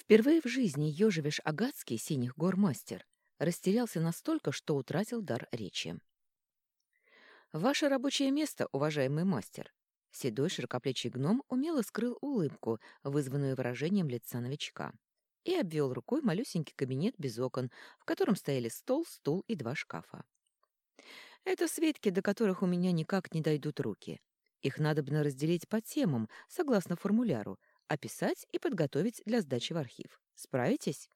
Впервые в жизни Ёжевиш Агатский, синих гор мастер, растерялся настолько, что утратил дар речи. «Ваше рабочее место, уважаемый мастер!» Седой широкоплечий гном умело скрыл улыбку, вызванную выражением лица новичка, и обвел рукой малюсенький кабинет без окон, в котором стояли стол, стул и два шкафа. «Это светки, до которых у меня никак не дойдут руки. Их надобно разделить по темам, согласно формуляру, описать и подготовить для сдачи в архив. Справитесь?»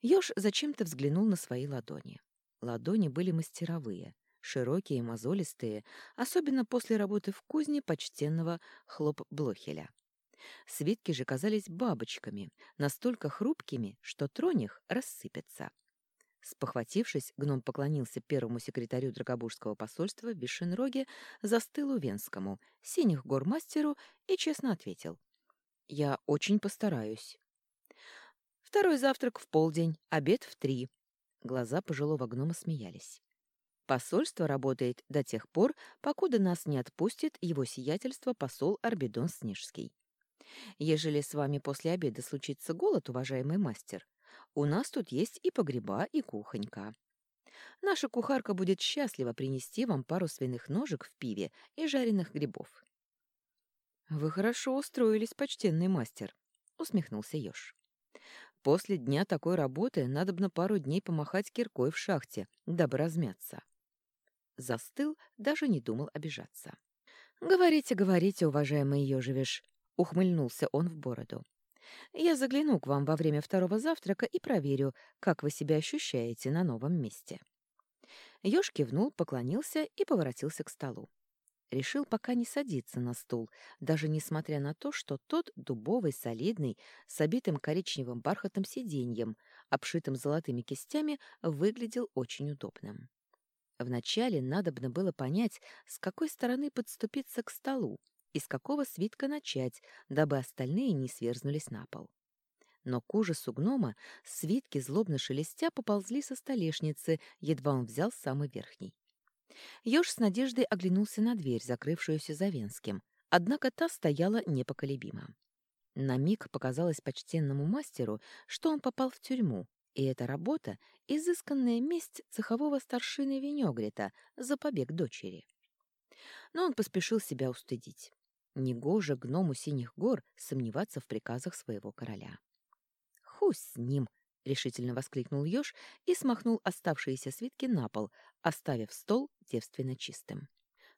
Ёж зачем-то взглянул на свои ладони. Ладони были мастеровые, широкие, мозолистые, особенно после работы в кузне почтенного хлоп-блохеля. Свитки же казались бабочками, настолько хрупкими, что тронь их рассыпется. Спохватившись, гном поклонился первому секретарю Драгобужского посольства в Вишенроге, у Венскому, синих гор мастеру и честно ответил. «Я очень постараюсь». Второй завтрак в полдень, обед в три. Глаза пожилого гнома смеялись. Посольство работает до тех пор, покуда нас не отпустит его сиятельство посол Арбидон Снежский. Ежели с вами после обеда случится голод, уважаемый мастер, у нас тут есть и погреба, и кухонька. Наша кухарка будет счастлива принести вам пару свиных ножек в пиве и жареных грибов. Вы хорошо устроились, почтенный мастер, усмехнулся Ёж. После дня такой работы надо на пару дней помахать киркой в шахте, дабы размяться. Застыл, даже не думал обижаться. «Говорите, говорите, уважаемый Ёжевиш», — ухмыльнулся он в бороду. «Я загляну к вам во время второго завтрака и проверю, как вы себя ощущаете на новом месте». Ёж кивнул, поклонился и поворотился к столу. Решил пока не садиться на стул, даже несмотря на то, что тот дубовый, солидный, с обитым коричневым бархатом сиденьем, обшитым золотыми кистями, выглядел очень удобным. Вначале надобно было понять, с какой стороны подступиться к столу и с какого свитка начать, дабы остальные не сверзнулись на пол. Но к ужасу гнома свитки, злобно шелестя, поползли со столешницы, едва он взял самый верхний. Ёж с надеждой оглянулся на дверь, закрывшуюся за Венским, однако та стояла непоколебимо. На миг показалось почтенному мастеру, что он попал в тюрьму, и эта работа — изысканная месть цехового старшины Венегрита за побег дочери. Но он поспешил себя устыдить. Негоже гному Синих гор сомневаться в приказах своего короля. «Ху с ним!» — решительно воскликнул еж и смахнул оставшиеся свитки на пол, оставив стол девственно чистым.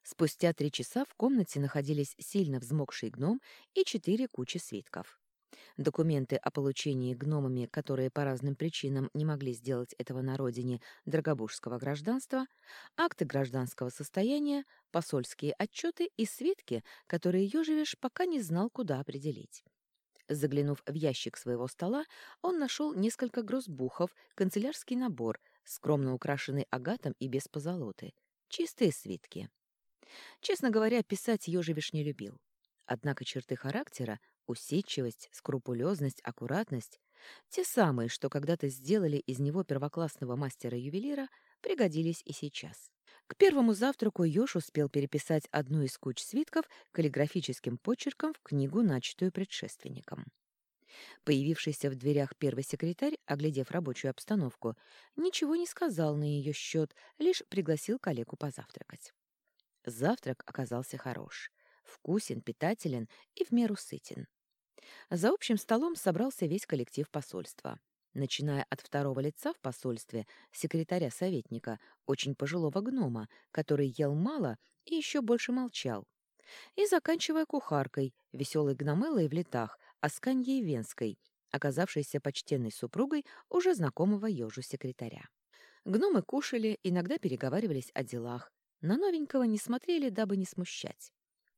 Спустя три часа в комнате находились сильно взмокший гном и четыре кучи свитков. Документы о получении гномами, которые по разным причинам не могли сделать этого на родине драгобужского гражданства, акты гражданского состояния, посольские отчеты и свитки, которые Ёжевиш пока не знал, куда определить. Заглянув в ящик своего стола, он нашел несколько грозбухов, канцелярский набор, скромно украшенный агатом и без позолоты, чистые свитки. Честно говоря, писать Ёжевиш не любил. Однако черты характера, усидчивость, скрупулезность, аккуратность, те самые, что когда-то сделали из него первоклассного мастера-ювелира, пригодились и сейчас. К первому завтраку Ёж успел переписать одну из куч свитков каллиграфическим почерком в книгу, начатую предшественником. Появившийся в дверях первый секретарь, оглядев рабочую обстановку, ничего не сказал на ее счет, лишь пригласил коллегу позавтракать. Завтрак оказался хорош, вкусен, питателен и в меру сытен. За общим столом собрался весь коллектив посольства начиная от второго лица в посольстве, секретаря-советника, очень пожилого гнома, который ел мало и еще больше молчал, и заканчивая кухаркой, веселой гномелой в летах, Асканьей Венской, оказавшейся почтенной супругой уже знакомого ежу секретаря. Гномы кушали, иногда переговаривались о делах, на новенького не смотрели, дабы не смущать.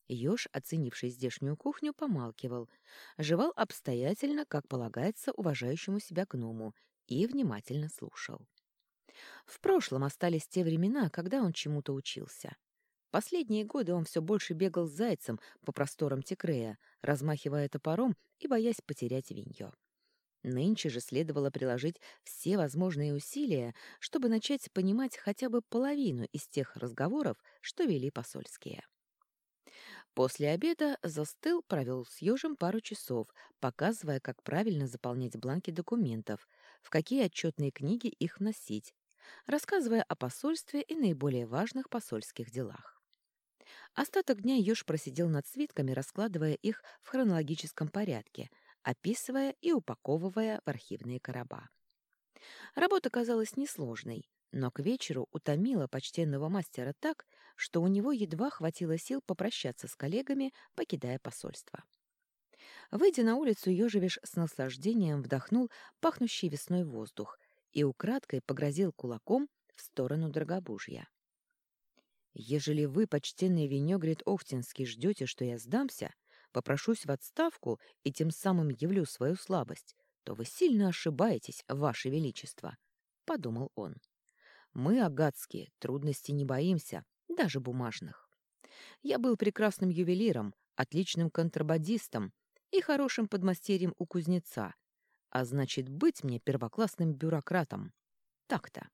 Ёж, оценивший здешнюю кухню, помалкивал, жевал обстоятельно, как полагается уважающему себя гному, и внимательно слушал. В прошлом остались те времена, когда он чему-то учился. Последние годы он все больше бегал зайцем по просторам Текрея, размахивая топором и боясь потерять виньё. Нынче же следовало приложить все возможные усилия, чтобы начать понимать хотя бы половину из тех разговоров, что вели посольские. После обеда застыл, провел с ежем пару часов, показывая, как правильно заполнять бланки документов, в какие отчетные книги их вносить, рассказывая о посольстве и наиболее важных посольских делах. Остаток дня еж просидел над свитками, раскладывая их в хронологическом порядке, описывая и упаковывая в архивные короба. Работа казалась несложной, но к вечеру утомила почтенного мастера так, что у него едва хватило сил попрощаться с коллегами, покидая посольство. Выйдя на улицу, Ёжевиш с наслаждением вдохнул пахнущий весной воздух и украдкой погрозил кулаком в сторону Драгобужья. «Ежели вы, почтенный Венегрит Охтинский, ждете, что я сдамся, попрошусь в отставку и тем самым явлю свою слабость, то вы сильно ошибаетесь, ваше величество», — подумал он. «Мы, агатские, трудностей не боимся, даже бумажных. Я был прекрасным ювелиром, отличным контрабандистом и хорошим подмастерьем у кузнеца, а значит, быть мне первоклассным бюрократом. Так-то.